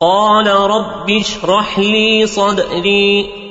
قال رب اشرح لي صدري.